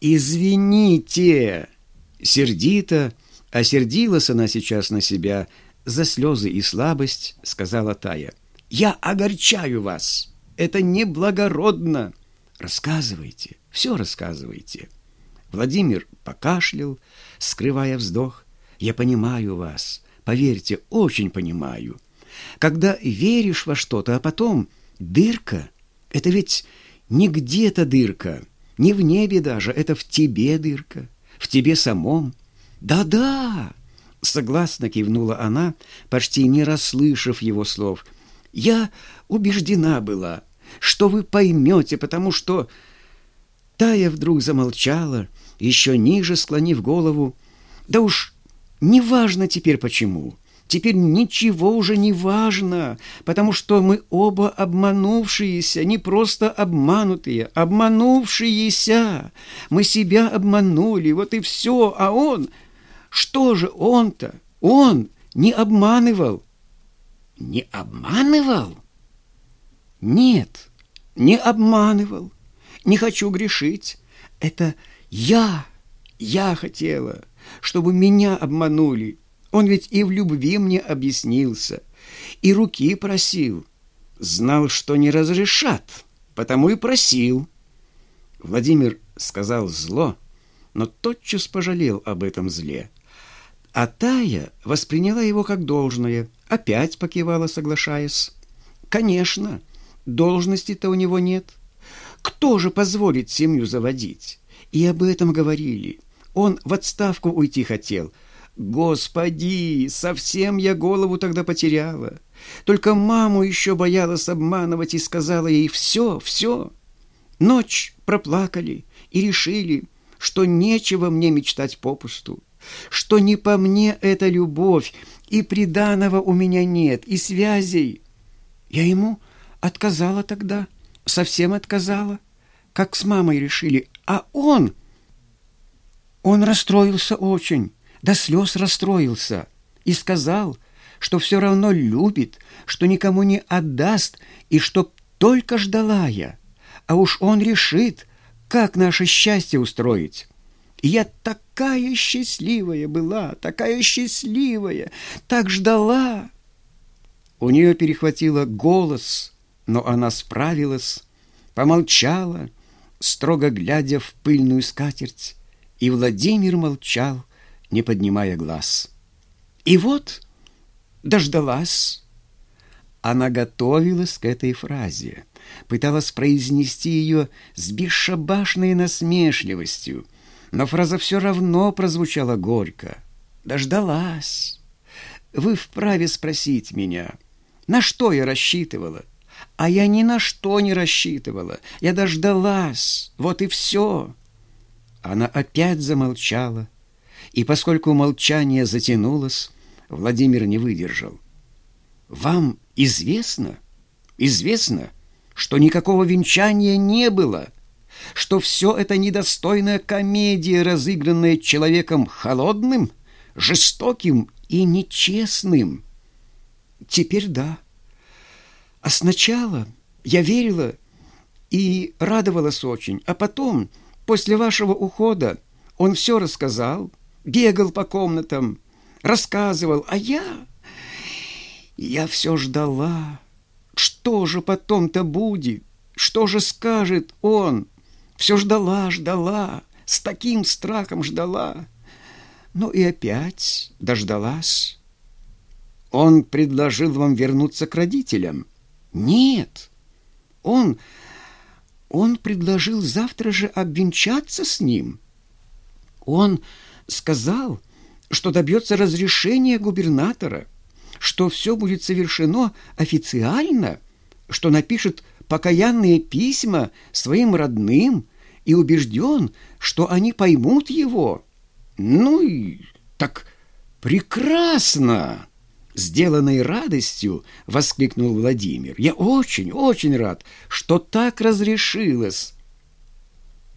«Извините!» Сердито, осердилась она сейчас на себя за слезы и слабость, сказала Тая. «Я огорчаю вас! Это неблагородно!» «Рассказывайте, все рассказывайте!» Владимир покашлял, скрывая вздох. «Я понимаю вас, поверьте, очень понимаю. Когда веришь во что-то, а потом дырка, это ведь не где-то дырка, не в небе даже, это в тебе дырка, в тебе самом. Да-да, согласно кивнула она, почти не расслышав его слов. Я убеждена была, что вы поймете, потому что... Тая вдруг замолчала, еще ниже склонив голову. Да уж, неважно теперь почему. Теперь ничего уже не важно, потому что мы оба обманувшиеся, не просто обманутые, обманувшиеся. Мы себя обманули, вот и все, а он... Что же он-то? Он не обманывал. Не обманывал? Нет, не обманывал. Не хочу грешить. Это я, я хотела, чтобы меня обманули. Он ведь и в любви мне объяснился, и руки просил. Знал, что не разрешат, потому и просил. Владимир сказал зло, но тотчас пожалел об этом зле. А Тая восприняла его как должное, опять покивала, соглашаясь. «Конечно, должности-то у него нет. Кто же позволит семью заводить?» И об этом говорили. Он в отставку уйти хотел – Господи, совсем я голову тогда потеряла. Только маму еще боялась обманывать и сказала ей «все, все». Ночь проплакали и решили, что нечего мне мечтать попусту, что не по мне эта любовь, и приданого у меня нет, и связей. Я ему отказала тогда, совсем отказала, как с мамой решили, а он... Он расстроился очень до слез расстроился и сказал, что все равно любит, что никому не отдаст и что только ждала я. А уж он решит, как наше счастье устроить. И я такая счастливая была, такая счастливая, так ждала. У нее перехватило голос, но она справилась, помолчала, строго глядя в пыльную скатерть, и Владимир молчал, не поднимая глаз. И вот дождалась. Она готовилась к этой фразе, пыталась произнести ее с бесшабашной насмешливостью, но фраза все равно прозвучала горько. Дождалась. Вы вправе спросить меня, на что я рассчитывала? А я ни на что не рассчитывала. Я дождалась. Вот и все. Она опять замолчала, и поскольку молчание затянулось, Владимир не выдержал. «Вам известно, известно, что никакого венчания не было, что все это недостойная комедия, разыгранная человеком холодным, жестоким и нечестным. Теперь да. А сначала я верила и радовалась очень, а потом, после вашего ухода, он все рассказал, бегал по комнатам, рассказывал, а я... Я все ждала. Что же потом-то будет? Что же скажет он? Все ждала, ждала, с таким страхом ждала. Ну и опять дождалась. Он предложил вам вернуться к родителям? Нет. Он... Он предложил завтра же обвенчаться с ним. Он сказал, что добьется разрешения губернатора, что все будет совершено официально, что напишет покаянные письма своим родным и убежден, что они поймут его. Ну и так прекрасно! Сделанной радостью воскликнул Владимир. Я очень, очень рад, что так разрешилось.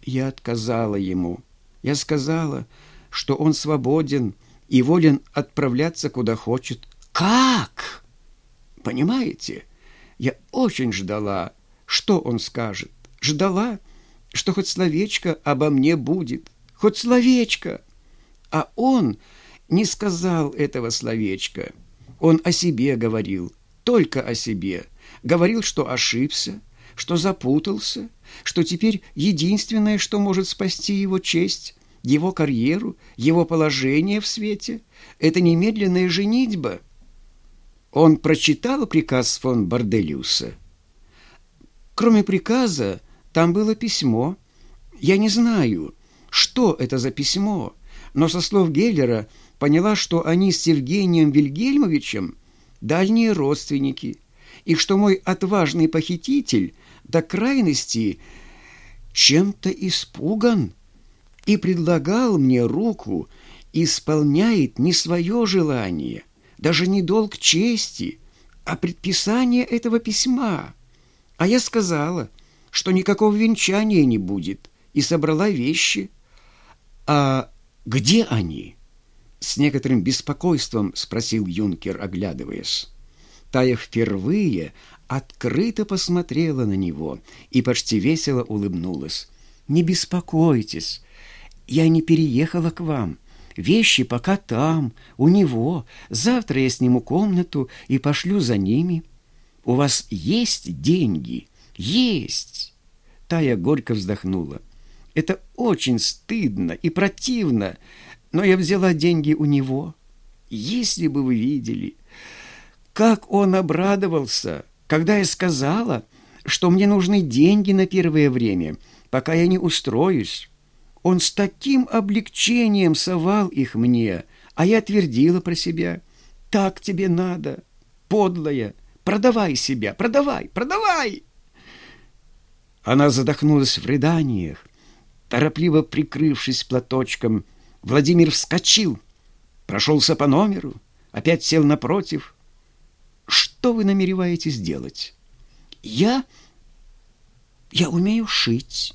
Я отказала ему. Я сказала, что он свободен и волен отправляться куда хочет. Как? Понимаете? Я очень ждала, что он скажет. Ждала что хоть словечко обо мне будет, хоть словечко. А он не сказал этого словечка. Он о себе говорил, только о себе. Говорил, что ошибся, что запутался, что теперь единственное, что может спасти его честь, его карьеру, его положение в свете, это немедленная женитьба. Он прочитал приказ фон Борделиуса. Кроме приказа, там было письмо. Я не знаю, что это за письмо, но со слов Геллера поняла, что они с Евгением Вильгельмовичем дальние родственники, и что мой отважный похититель до крайности чем-то испуган и предлагал мне руку, исполняет не свое желание, даже не долг чести, а предписание этого письма. А я сказала, что никакого венчания не будет, и собрала вещи. А где они? С некоторым беспокойством спросил юнкер, оглядываясь. Тая впервые открыто посмотрела на него и почти весело улыбнулась. «Не беспокойтесь, я не переехала к вам. Вещи пока там, у него. Завтра я сниму комнату и пошлю за ними. У вас есть деньги? Есть!» Тая горько вздохнула. «Это очень стыдно и противно, но я взяла деньги у него. Если бы вы видели, как он обрадовался, когда я сказала, что мне нужны деньги на первое время, пока я не устроюсь. Он с таким облегчением совал их мне, а я твердила про себя. «Так тебе надо, подлая, продавай себя, продавай, продавай!» Она задохнулась в рыданиях. Торопливо прикрывшись платочком, Владимир вскочил, прошелся по номеру, опять сел напротив. «Что вы намереваетесь делать?» «Я... я умею шить».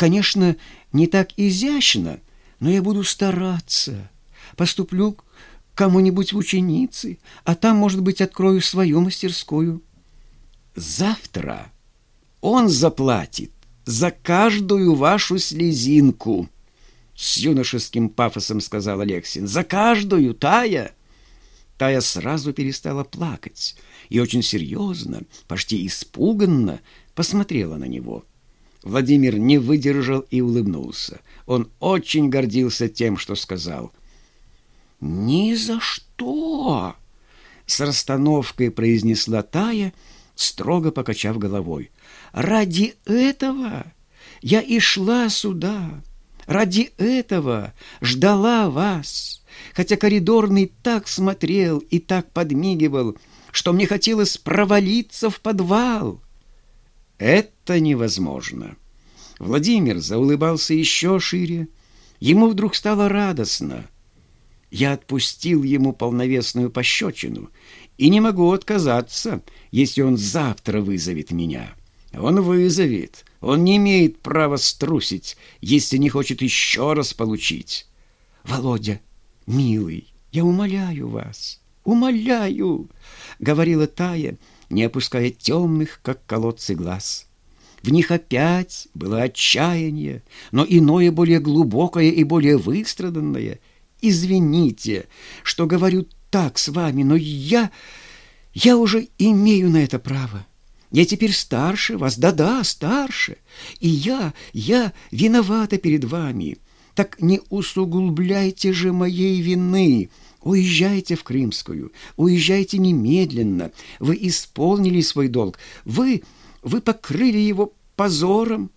Конечно, не так изящно, но я буду стараться. Поступлю к кому-нибудь в ученицы, а там, может быть, открою свою мастерскую. Завтра он заплатит за каждую вашу слезинку, с юношеским пафосом сказал Алексин. За каждую, Тая! Тая сразу перестала плакать и очень серьезно, почти испуганно посмотрела на него. Владимир не выдержал и улыбнулся. Он очень гордился тем, что сказал. «Ни за что!» С расстановкой произнесла Тая, строго покачав головой. «Ради этого я и шла сюда. Ради этого ждала вас. Хотя коридорный так смотрел и так подмигивал, что мне хотелось провалиться в подвал». Это невозможно. Владимир заулыбался еще шире. Ему вдруг стало радостно. Я отпустил ему полновесную пощечину и не могу отказаться, если он завтра вызовет меня. Он вызовет. Он не имеет права струсить, если не хочет еще раз получить. Володя, милый, я умоляю вас, умоляю, говорила Тая, не опуская темных, как колодцы, глаз. В них опять было отчаяние, но иное более глубокое и более выстраданное. Извините, что говорю так с вами, но я... я уже имею на это право. Я теперь старше вас, да-да, старше, и я, я виновата перед вами. Так не усугубляйте же моей вины, Уезжайте в Крымскую, уезжайте немедленно. Вы исполнили свой долг. Вы, вы покрыли его позором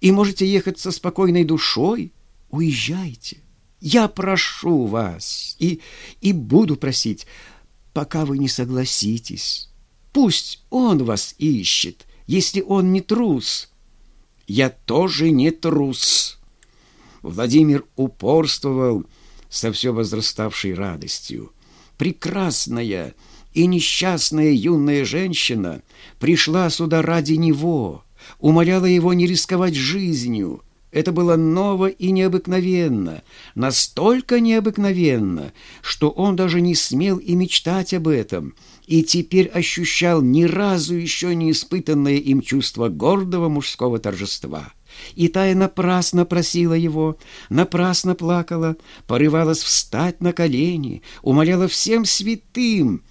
и можете ехать со спокойной душой. Уезжайте. Я прошу вас и, и буду просить, пока вы не согласитесь. Пусть он вас ищет, если он не трус. Я тоже не трус. Владимир упорствовал, со все возраставшей радостью. Прекрасная и несчастная юная женщина пришла сюда ради него, умоляла его не рисковать жизнью. Это было ново и необыкновенно, настолько необыкновенно, что он даже не смел и мечтать об этом, и теперь ощущал ни разу еще не испытанное им чувство гордого мужского торжества — И Тая напрасно просила его, напрасно плакала, порывалась встать на колени, умоляла всем святым.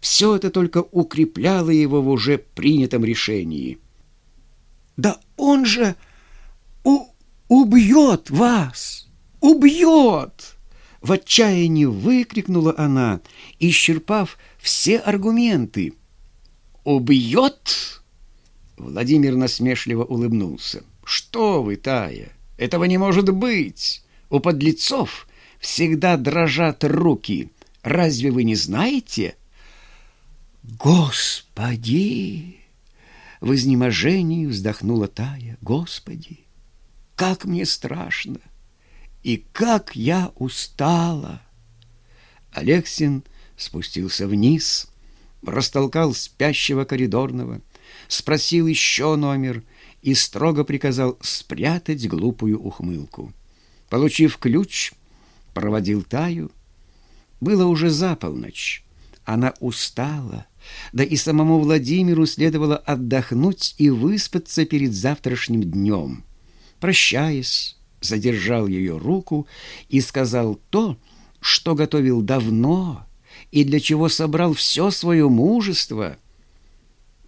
Все это только укрепляло его в уже принятом решении. «Да он же убьет вас! Убьет!» В отчаянии выкрикнула она, исчерпав все аргументы. «Убьет?» Владимир насмешливо улыбнулся. «Что вы, Тая, этого не может быть! У подлецов всегда дрожат руки. Разве вы не знаете?» «Господи!» В изнеможении вздохнула Тая. «Господи, как мне страшно! И как я устала!» Алексин спустился вниз, растолкал спящего коридорного, спросил еще номер и строго приказал спрятать глупую ухмылку. Получив ключ, проводил Таю. Было уже за полночь. Она устала, да и самому Владимиру следовало отдохнуть и выспаться перед завтрашним днем. Прощаясь, задержал ее руку и сказал то, что готовил давно и для чего собрал все свое мужество.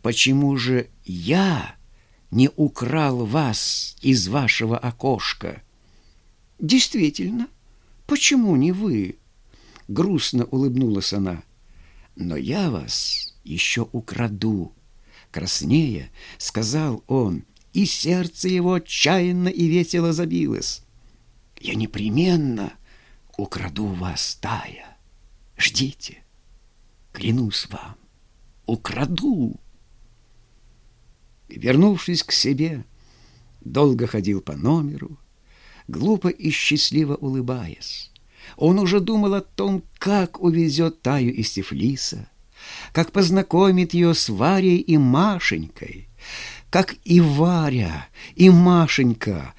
Почему же я не украл вас из вашего окошка? Действительно, почему не вы? Грустно улыбнулась она. Но я вас еще украду. Краснее сказал он, и сердце его отчаянно и весело забилось. Я непременно украду вас, Тая. Ждите, клянусь вам, украду. Вернувшись к себе, долго ходил по номеру, глупо и счастливо улыбаясь. Он уже думал о том, как увезет Таю из Тифлиса, как познакомит ее с Варей и Машенькой, как и Варя, и Машенька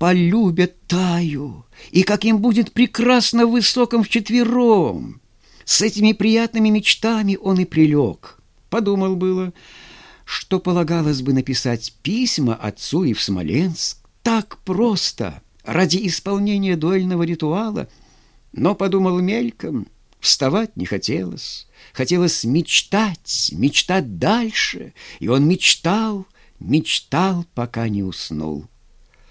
полюбят Таю, и как им будет прекрасно в высоком вчетвером. С этими приятными мечтами он и прилег. Подумал было, что полагалось бы написать письма отцу и в Смоленск. Так просто, ради исполнения дуэльного ритуала. Но подумал мельком, вставать не хотелось. Хотелось мечтать, мечтать дальше. И он мечтал, мечтал, пока не уснул.